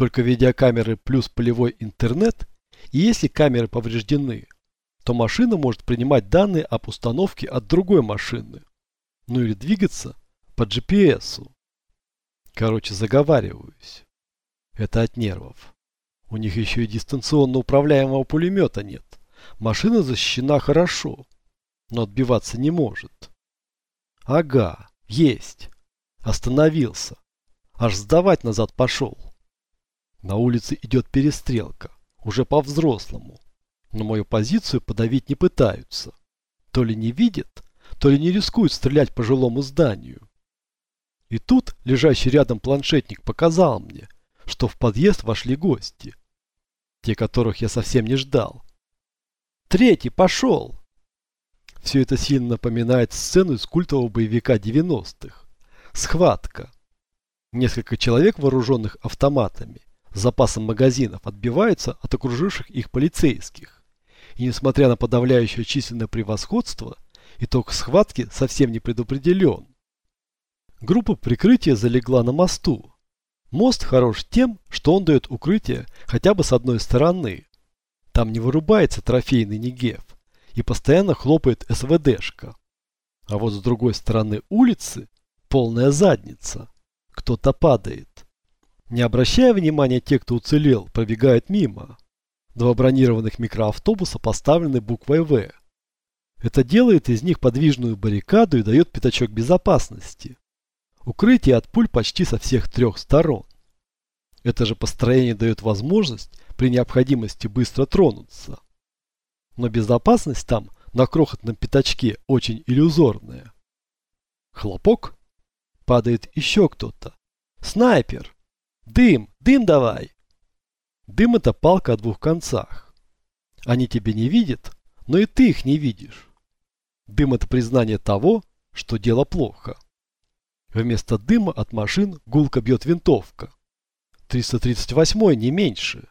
только видеокамеры плюс полевой интернет, и если камеры повреждены, то машина может принимать данные об установке от другой машины, ну или двигаться по GPS. -у. Короче, заговариваюсь. Это от нервов. У них еще и дистанционно управляемого пулемета нет. Машина защищена хорошо, но отбиваться не может. Ага, есть. Остановился. Аж сдавать назад пошел. На улице идет перестрелка. Уже по-взрослому. Но мою позицию подавить не пытаются. То ли не видят, то ли не рискуют стрелять по жилому зданию. И тут лежащий рядом планшетник показал мне, что в подъезд вошли гости. Те, которых я совсем не ждал. Третий пошел! Все это сильно напоминает сцену из культового боевика 90-х. Схватка. Несколько человек, вооруженных автоматами, запасом магазинов, отбиваются от окруживших их полицейских. И несмотря на подавляющее численное превосходство, итог схватки совсем не предопределен. Группа прикрытия залегла на мосту. Мост хорош тем, что он дает укрытие хотя бы с одной стороны. Там не вырубается трофейный Негев и постоянно хлопает СВДшка. А вот с другой стороны улицы полная задница. Кто-то падает. Не обращая внимания те, кто уцелел, пробегают мимо. Два бронированных микроавтобуса поставлены буквой «В». Это делает из них подвижную баррикаду и дает пятачок безопасности. Укрытие от пуль почти со всех трех сторон. Это же построение дает возможность при необходимости быстро тронуться. Но безопасность там на крохотном пятачке очень иллюзорная. Хлопок. Падает еще кто-то. Снайпер. Дым, дым давай. Дым это палка о двух концах. Они тебя не видят, но и ты их не видишь. Дым это признание того, что дело плохо. Вместо дыма от машин гулко бьет винтовка. 338 не меньше.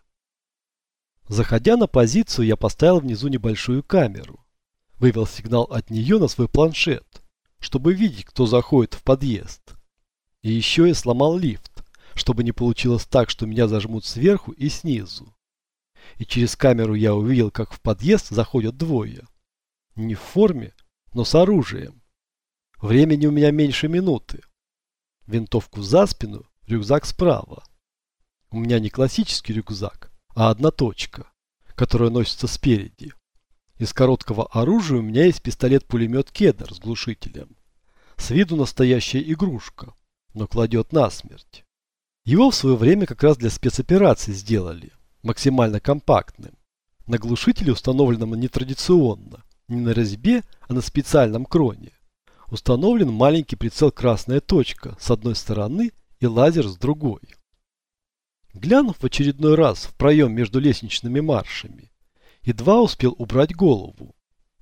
Заходя на позицию, я поставил внизу небольшую камеру. Вывел сигнал от нее на свой планшет, чтобы видеть, кто заходит в подъезд. И еще я сломал лифт, чтобы не получилось так, что меня зажмут сверху и снизу. И через камеру я увидел, как в подъезд заходят двое. Не в форме, но с оружием. Времени у меня меньше минуты. Винтовку за спину, рюкзак справа. У меня не классический рюкзак, а одна точка, которая носится спереди. Из короткого оружия у меня есть пистолет-пулемет Кедр с глушителем. С виду настоящая игрушка, но кладет насмерть. Его в свое время как раз для спецопераций сделали, максимально компактным. На глушителе установленном нетрадиционно, не на резьбе, а на специальном кроне. Установлен маленький прицел «Красная точка» с одной стороны и лазер с другой. Глянув в очередной раз в проем между лестничными маршами, едва успел убрать голову.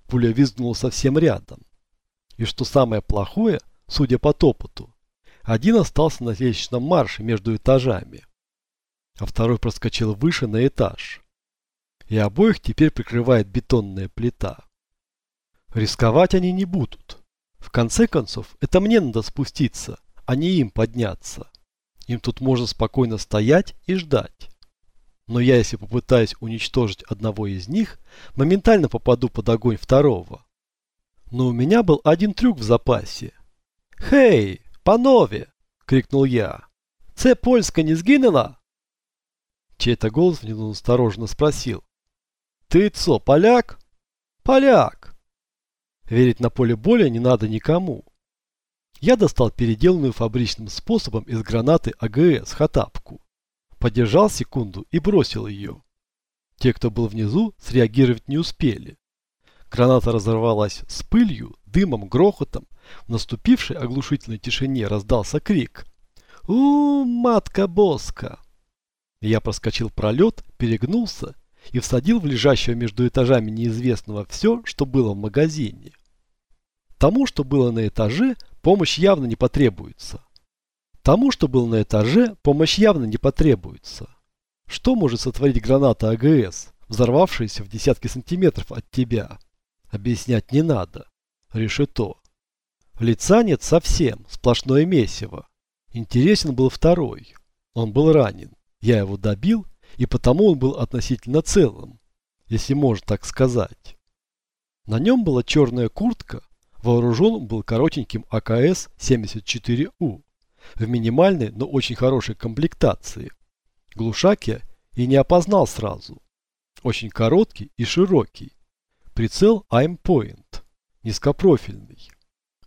Пуля визгнула совсем рядом. И что самое плохое, судя по топоту, один остался на лестничном марше между этажами, а второй проскочил выше на этаж. И обоих теперь прикрывает бетонная плита. Рисковать они не будут. В конце концов, это мне надо спуститься, а не им подняться. Им тут можно спокойно стоять и ждать. Но я, если попытаюсь уничтожить одного из них, моментально попаду под огонь второго. Но у меня был один трюк в запасе. «Хей, панове!» – крикнул я. «Це польска не сгинула?» Чей-то голос внизу осторожно спросил. «Ты цо, поляк?» «Поляк!» Верить на поле боя не надо никому. Я достал переделанную фабричным способом из гранаты АГС хатапку. Подержал секунду и бросил ее. Те, кто был внизу, среагировать не успели. Граната разорвалась с пылью, дымом, грохотом. В наступившей оглушительной тишине раздался крик. у, матка боска!» Я проскочил пролет, перегнулся и всадил в лежащего между этажами неизвестного все, что было в магазине. Тому, что было на этаже, помощь явно не потребуется. Тому, что был на этаже, помощь явно не потребуется. Что может сотворить граната АГС, взорвавшаяся в десятки сантиметров от тебя? Объяснять не надо. Решето. Лица нет совсем, сплошное месиво. Интересен был второй. Он был ранен. Я его добил, и потому он был относительно целым, если можно так сказать. На нем была черная куртка, вооружен был коротеньким АКС-74У в минимальной, но очень хорошей комплектации. Глушак я и не опознал сразу. Очень короткий и широкий. Прицел Aimpoint, низкопрофильный.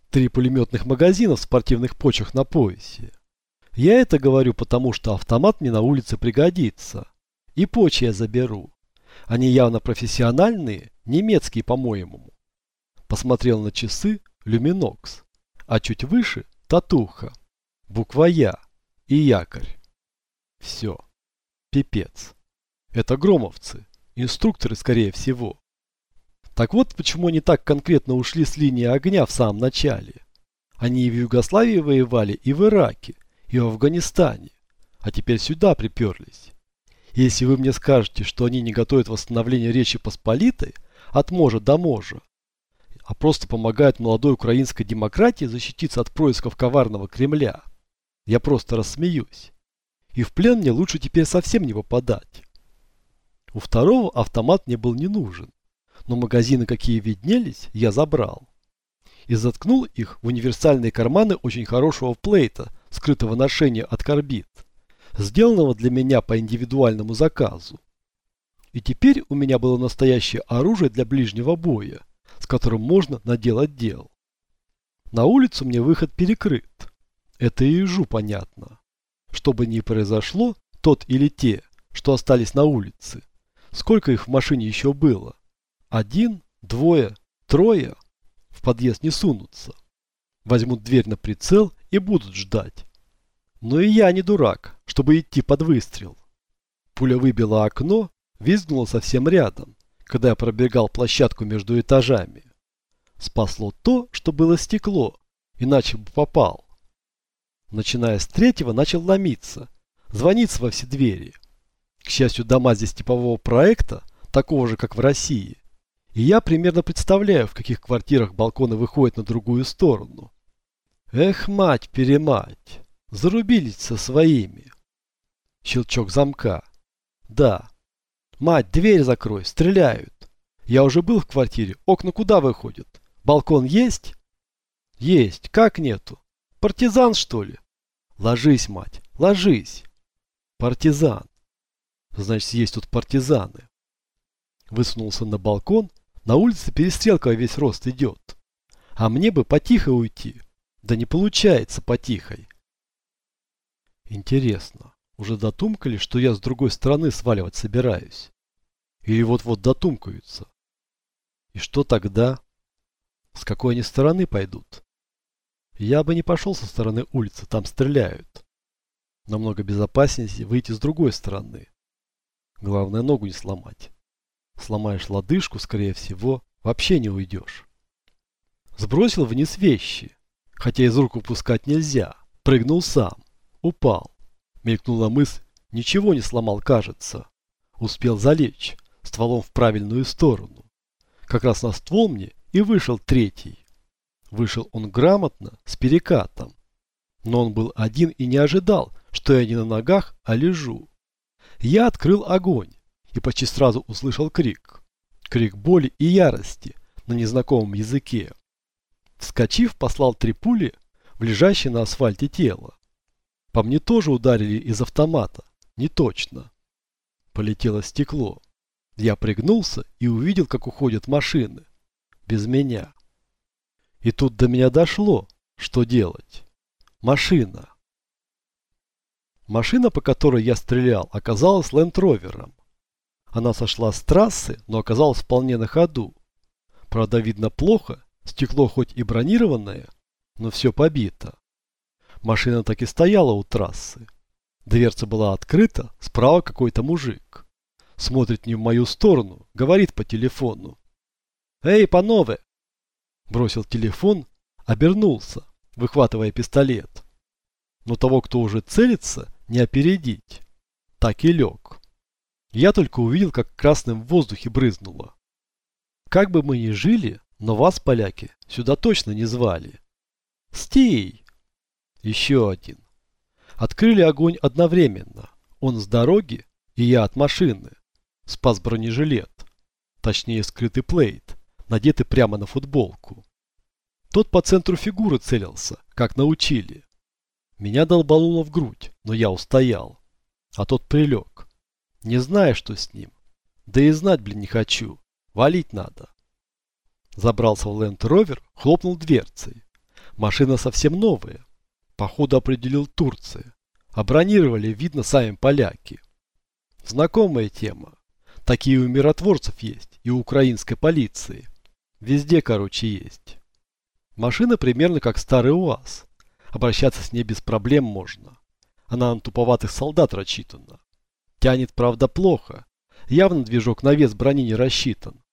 Три пулеметных магазина в спортивных почах на поясе. Я это говорю, потому что автомат мне на улице пригодится. И почи я заберу. Они явно профессиональные, немецкие, по-моему. Посмотрел на часы Люминокс, а чуть выше Татуха, буква Я и якорь. Все. Пипец. Это громовцы, инструкторы, скорее всего. Так вот, почему они так конкретно ушли с линии огня в самом начале. Они и в Югославии воевали, и в Ираке, и в Афганистане, а теперь сюда приперлись. Если вы мне скажете, что они не готовят восстановление Речи Посполитой от можа до можа, а просто помогают молодой украинской демократии защититься от происков коварного Кремля, я просто рассмеюсь. И в плен мне лучше теперь совсем не попадать. У второго автомат мне был не нужен, но магазины, какие виднелись, я забрал. И заткнул их в универсальные карманы очень хорошего плейта скрытого ношения от Корбит, сделанного для меня по индивидуальному заказу. И теперь у меня было настоящее оружие для ближнего боя, с которым можно наделать дел. На улицу мне выход перекрыт. Это и ежу понятно. Что бы ни произошло, тот или те, что остались на улице, сколько их в машине еще было? Один, двое, трое? В подъезд не сунутся. Возьмут дверь на прицел и будут ждать. Но и я не дурак, чтобы идти под выстрел. Пуля выбила окно, визгнула совсем рядом, когда я пробегал площадку между этажами. Спасло то, что было стекло, иначе бы попал. Начиная с третьего, начал ломиться, звониться во все двери. К счастью, дома здесь типового проекта, такого же, как в России. И я примерно представляю, в каких квартирах балконы выходят на другую сторону. Эх, мать-перемать, зарубились со своими. Щелчок замка. Да. Мать, дверь закрой, стреляют. Я уже был в квартире, окна куда выходят? Балкон есть? Есть, как нету? Партизан, что ли? Ложись, мать, ложись. Партизан. Значит, есть тут партизаны. Высунулся на балкон, на улице перестрелка весь рост идет. А мне бы потихо уйти. Да не получается потихой. Интересно, уже дотумкали, что я с другой стороны сваливать собираюсь? Или вот-вот дотумкаются? И что тогда? С какой они стороны пойдут? Я бы не пошел со стороны улицы, там стреляют. Намного безопаснее выйти с другой стороны. Главное ногу не сломать. Сломаешь лодыжку, скорее всего, вообще не уйдешь. Сбросил вниз вещи. Хотя из рук упускать нельзя. Прыгнул сам. Упал. Мелькнула мысль. Ничего не сломал, кажется. Успел залечь. Стволом в правильную сторону. Как раз на ствол мне и вышел третий. Вышел он грамотно, с перекатом. Но он был один и не ожидал, что я не на ногах, а лежу. Я открыл огонь и почти сразу услышал крик. Крик боли и ярости на незнакомом языке. Вскочив, послал три пули в лежащее на асфальте тело. По мне тоже ударили из автомата. Не точно. Полетело стекло. Я пригнулся и увидел, как уходят машины. Без меня. И тут до меня дошло, что делать. Машина. Машина, по которой я стрелял, оказалась лендровером. Она сошла с трассы, но оказалась вполне на ходу. Правда, видно плохо, стекло хоть и бронированное, но все побито. Машина так и стояла у трассы. Дверца была открыта, справа какой-то мужик. Смотрит не в мою сторону, говорит по телефону. «Эй, панове!» Бросил телефон, обернулся, выхватывая пистолет. Но того, кто уже целится, не опередить. Так и лег. Я только увидел, как красным в воздухе брызнуло. Как бы мы ни жили, но вас, поляки, сюда точно не звали. Стей! Еще один. Открыли огонь одновременно. он с дороги, и я от машины. Спас бронежилет. Точнее, скрытый плейт, надетый прямо на футболку. Тот по центру фигуры целился, как научили. Меня долбануло в грудь, но я устоял. А тот прилег. Не знаю, что с ним. Да и знать, блин, не хочу. Валить надо. Забрался в Rover, хлопнул дверцей. Машина совсем новая. Походу определил Турция. А бронировали, видно, сами поляки. Знакомая тема. Такие у миротворцев есть, и у украинской полиции. Везде, короче, есть. Машина примерно как старый УАЗ. Обращаться с ней без проблем можно. Она на туповатых солдат рассчитана. Тянет, правда, плохо. Явно движок на вес брони не рассчитан.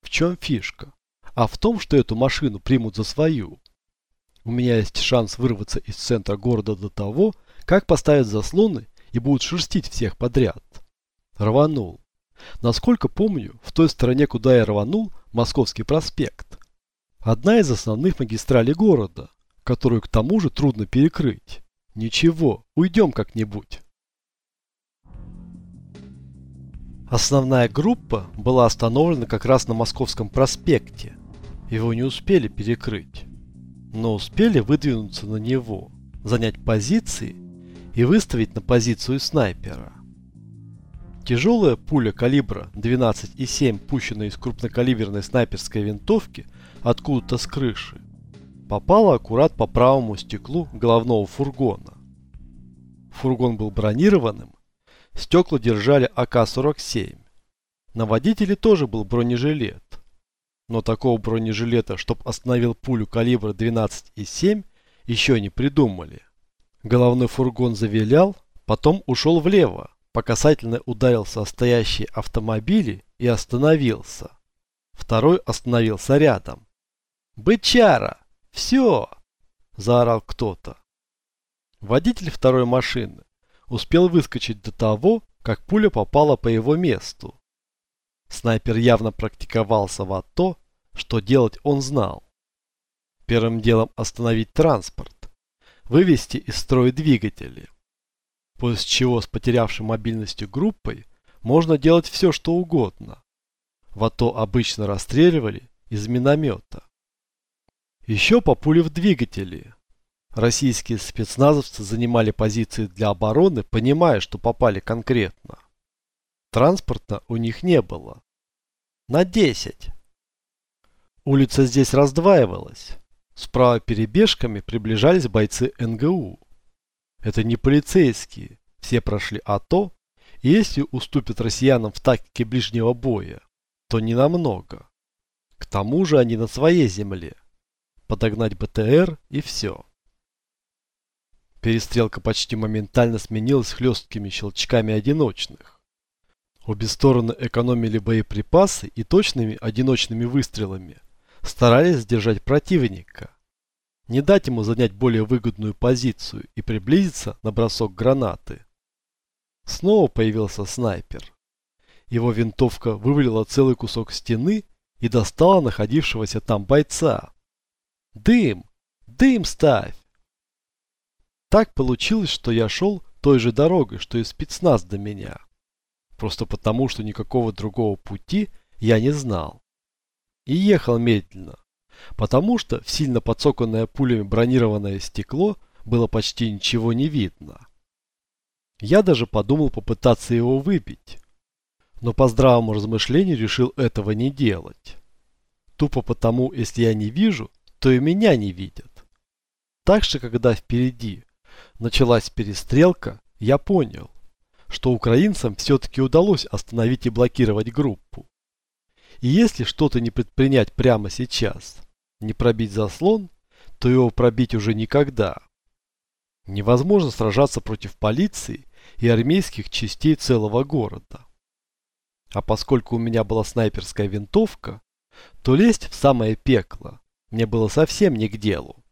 В чем фишка? А в том, что эту машину примут за свою. У меня есть шанс вырваться из центра города до того, как поставят заслоны и будут шерстить всех подряд. Рванул. Насколько помню, в той стороне, куда я рванул, Московский проспект. Одна из основных магистралей города, которую к тому же трудно перекрыть. Ничего, уйдем как-нибудь. Основная группа была остановлена как раз на Московском проспекте. Его не успели перекрыть. Но успели выдвинуться на него, занять позиции и выставить на позицию снайпера. Тяжелая пуля калибра 12,7, пущенная из крупнокалиберной снайперской винтовки откуда-то с крыши, попала аккурат по правому стеклу головного фургона. Фургон был бронированным, стекла держали АК-47. На водителе тоже был бронежилет. Но такого бронежилета, чтоб остановил пулю калибра 12,7, еще не придумали. Головной фургон завилял, потом ушел влево, по касательной ударился о стоящие автомобили и остановился. Второй остановился рядом. «Бычара! Все!» – заорал кто-то. Водитель второй машины успел выскочить до того, как пуля попала по его месту. Снайпер явно практиковался в то, что делать он знал. Первым делом остановить транспорт, вывести из строя двигатели после чего с потерявшей мобильностью группой можно делать все, что угодно. В АТО обычно расстреливали из миномета. Еще по пуле в двигатели. Российские спецназовцы занимали позиции для обороны, понимая, что попали конкретно. Транспорта у них не было. На 10. Улица здесь раздваивалась. Справа перебежками приближались бойцы НГУ. Это не полицейские, все прошли АТО, и если уступят россиянам в тактике ближнего боя, то не намного. К тому же они на своей земле. Подогнать БТР и все. Перестрелка почти моментально сменилась хлесткими щелчками одиночных. Обе стороны экономили боеприпасы и точными одиночными выстрелами старались сдержать противника не дать ему занять более выгодную позицию и приблизиться на бросок гранаты. Снова появился снайпер. Его винтовка вывалила целый кусок стены и достала находившегося там бойца. «Дым! Дым ставь!» Так получилось, что я шел той же дорогой, что и спецназ до меня. Просто потому, что никакого другого пути я не знал. И ехал медленно, потому что в сильно подсоканное пулями бронированное стекло было почти ничего не видно. Я даже подумал попытаться его выбить, но по здравому размышлению решил этого не делать. Тупо потому, если я не вижу, то и меня не видят. Так что, когда впереди началась перестрелка, я понял, что украинцам все-таки удалось остановить и блокировать группу. И если что-то не предпринять прямо сейчас, не пробить заслон, то его пробить уже никогда. Невозможно сражаться против полиции и армейских частей целого города. А поскольку у меня была снайперская винтовка, то лезть в самое пекло мне было совсем не к делу.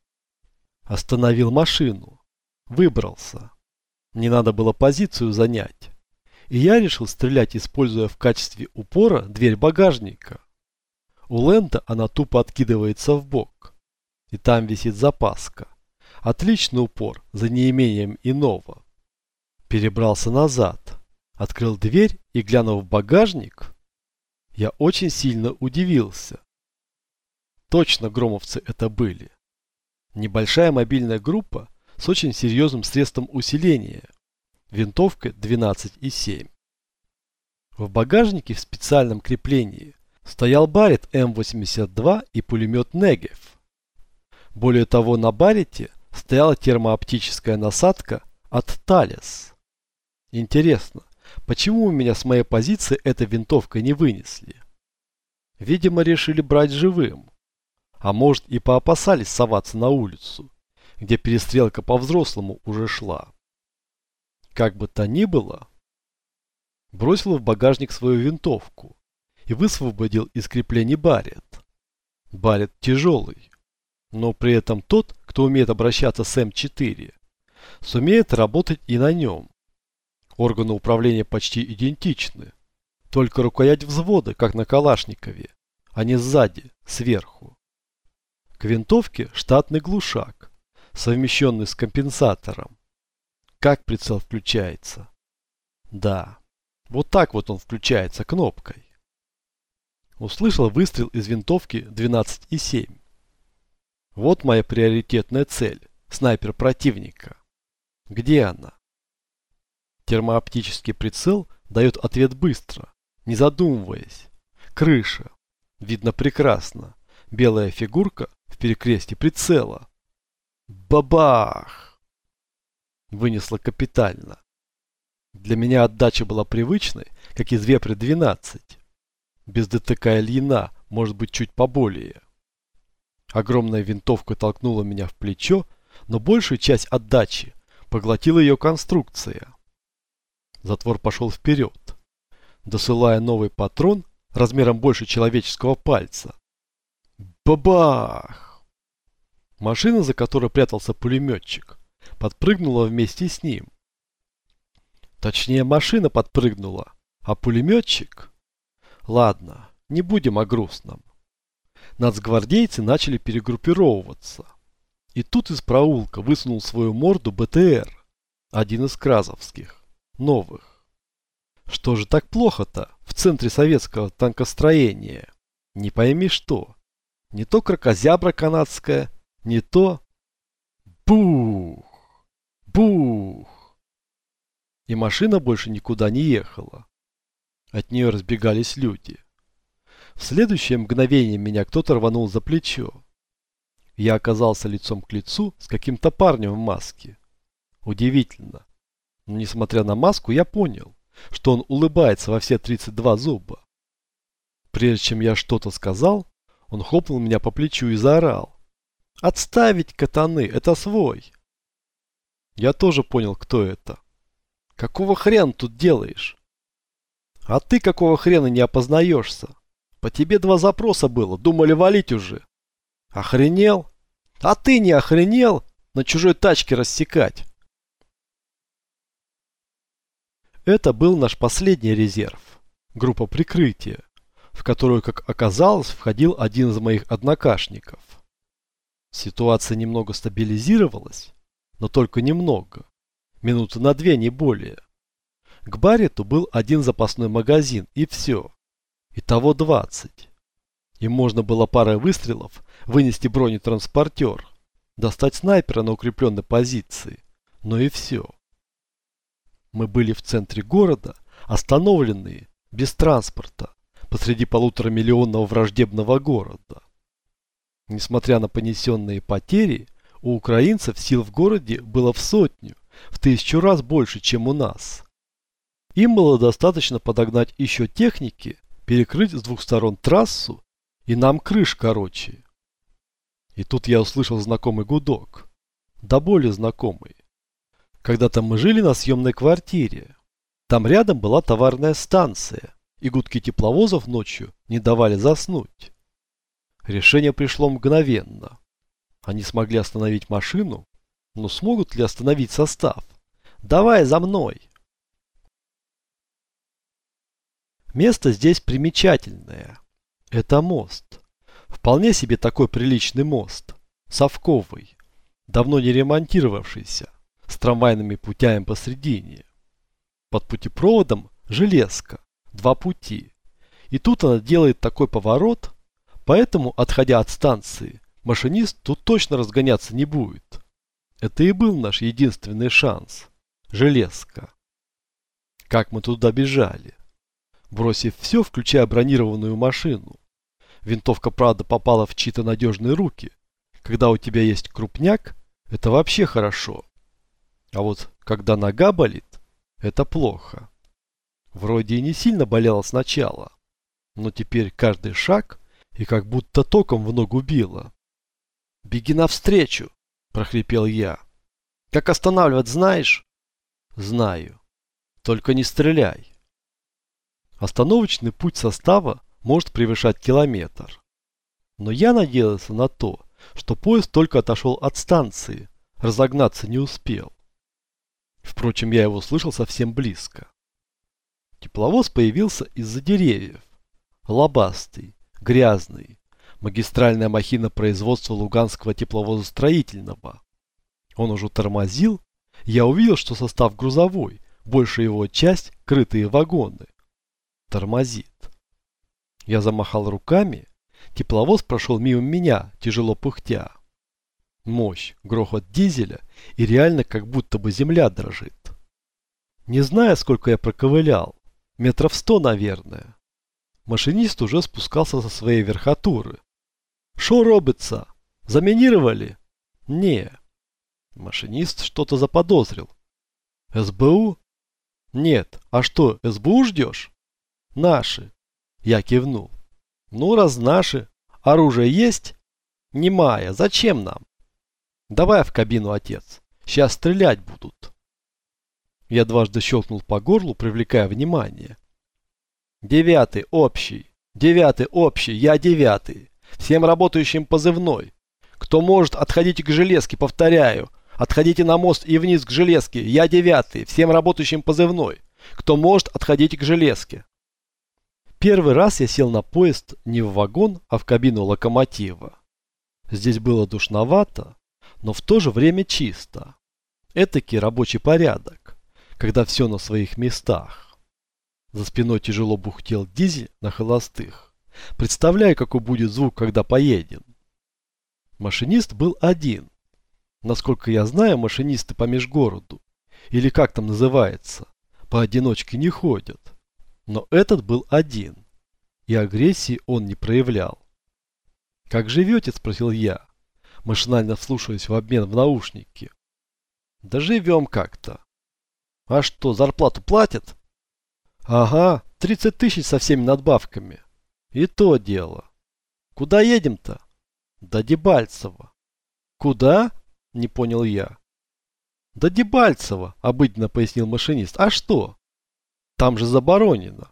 Остановил машину. Выбрался. Не надо было позицию занять. И я решил стрелять, используя в качестве упора дверь багажника. У Лента она тупо откидывается в бок. И там висит запаска. Отличный упор, за неимением иного. Перебрался назад, открыл дверь и глянул в багажник. Я очень сильно удивился. Точно громовцы это были. Небольшая мобильная группа с очень серьезным средством усиления. Винтовка 12,7. В багажнике в специальном креплении стоял барит М82 и пулемет Негев. Более того, на барите стояла термооптическая насадка от Талес. Интересно, почему у меня с моей позиции эта винтовка не вынесли? Видимо, решили брать живым. А может и поопасались соваться на улицу, где перестрелка по-взрослому уже шла. Как бы то ни было, бросил в багажник свою винтовку и высвободил из креплений барет. Барет тяжелый, но при этом тот, кто умеет обращаться с М4, сумеет работать и на нем. Органы управления почти идентичны, только рукоять взвода, как на Калашникове, а не сзади, сверху. К винтовке штатный глушак, совмещенный с компенсатором. Как прицел включается? Да, вот так вот он включается кнопкой. Услышал выстрел из винтовки 12,7. Вот моя приоритетная цель. Снайпер противника. Где она? Термооптический прицел дает ответ быстро, не задумываясь. Крыша. Видно прекрасно. Белая фигурка в перекресте прицела. Бабах! Вынесла капитально. Для меня отдача была привычной, как из Вепры 12. Без ДТК Ильина, может быть, чуть поболее. Огромная винтовка толкнула меня в плечо, но большую часть отдачи поглотила ее конструкция. Затвор пошел вперед, досылая новый патрон размером больше человеческого пальца. Бабах! Машина, за которой прятался пулеметчик, подпрыгнула вместе с ним. Точнее, машина подпрыгнула, а пулеметчик... Ладно, не будем о грустном нацгвардейцы начали перегруппировываться. И тут из проулка высунул свою морду БТР, один из кразовских, новых. Что же так плохо-то в центре советского танкостроения? Не пойми что. Не то крокозябра канадская, не то... Бух! Бух! И машина больше никуда не ехала. От нее разбегались люди. В следующее мгновение меня кто-то рванул за плечо. Я оказался лицом к лицу с каким-то парнем в маске. Удивительно. Но несмотря на маску, я понял, что он улыбается во все 32 зуба. Прежде чем я что-то сказал, он хлопнул меня по плечу и заорал. «Отставить, катаны, это свой!» Я тоже понял, кто это. «Какого хрена тут делаешь?» «А ты какого хрена не опознаешься?» По тебе два запроса было, думали валить уже. Охренел? А ты не охренел на чужой тачке рассекать? Это был наш последний резерв, группа прикрытия, в которую, как оказалось, входил один из моих однокашников. Ситуация немного стабилизировалась, но только немного, минуты на две, не более. К Баррету был один запасной магазин и все. Итого 20. И можно было парой выстрелов вынести бронетранспортер, достать снайпера на укрепленной позиции. Но и все. Мы были в центре города, остановленные, без транспорта, посреди полутора миллионного враждебного города. Несмотря на понесенные потери, у украинцев сил в городе было в сотню, в тысячу раз больше, чем у нас. Им было достаточно подогнать еще техники перекрыть с двух сторон трассу, и нам крыш короче. И тут я услышал знакомый гудок. Да более знакомый. Когда-то мы жили на съемной квартире. Там рядом была товарная станция, и гудки тепловозов ночью не давали заснуть. Решение пришло мгновенно. Они смогли остановить машину, но смогут ли остановить состав? Давай за мной! Место здесь примечательное. Это мост. Вполне себе такой приличный мост. Совковый. Давно не ремонтировавшийся. С трамвайными путями посредине. Под путепроводом железка, два пути. И тут она делает такой поворот, поэтому, отходя от станции, машинист тут точно разгоняться не будет. Это и был наш единственный шанс. Железка. Как мы туда бежали? Бросив все, включая бронированную машину. Винтовка, правда, попала в чьи-то надежные руки. Когда у тебя есть крупняк, это вообще хорошо. А вот когда нога болит, это плохо. Вроде и не сильно болела сначала, но теперь каждый шаг и как будто током в ногу било. «Беги навстречу!» – прохрипел я. «Как останавливать знаешь?» «Знаю. Только не стреляй». Остановочный путь состава может превышать километр. Но я надеялся на то, что поезд только отошел от станции, разогнаться не успел. Впрочем, я его слышал совсем близко. Тепловоз появился из-за деревьев. Лобастый, грязный. Магистральная махина производства Луганского тепловозостроительного. Он уже тормозил. Я увидел, что состав грузовой, большая его часть – крытые вагоны. Тормозит. Я замахал руками. Тепловоз прошел мимо меня, тяжело пыхтя. Мощь, грохот дизеля и реально как будто бы земля дрожит. Не знаю, сколько я проковылял. Метров сто, наверное. Машинист уже спускался со своей верхотуры. «Шо робится? Заминировали?» «Не». Машинист что-то заподозрил. «СБУ?» «Нет. А что, СБУ ждешь?» «Наши». Я кивнул. «Ну, раз наши. Оружие есть?» «Немая. Зачем нам?» «Давай в кабину, отец. Сейчас стрелять будут». Я дважды щелкнул по горлу, привлекая внимание. «Девятый, общий. Девятый, общий. Я девятый. Всем работающим позывной. Кто может, отходите к железке, повторяю. Отходите на мост и вниз к железке. Я девятый. Всем работающим позывной. Кто может, отходите к железке. Первый раз я сел на поезд не в вагон, а в кабину локомотива. Здесь было душновато, но в то же время чисто. Этакий рабочий порядок, когда все на своих местах. За спиной тяжело бухтел дизель на холостых. Представляю, какой будет звук, когда поедем. Машинист был один. Насколько я знаю, машинисты по межгороду, или как там называется, поодиночке не ходят. Но этот был один, и агрессии он не проявлял. «Как живете?» – спросил я, машинально вслушиваясь в обмен в наушники. «Да живем как-то». «А что, зарплату платят?» «Ага, 30 тысяч со всеми надбавками. И то дело. Куда едем-то?» «До Дебальцева». «Куда?» – не понял я. «До Дебальцева», – обыденно пояснил машинист. «А что?» Там же заборонено.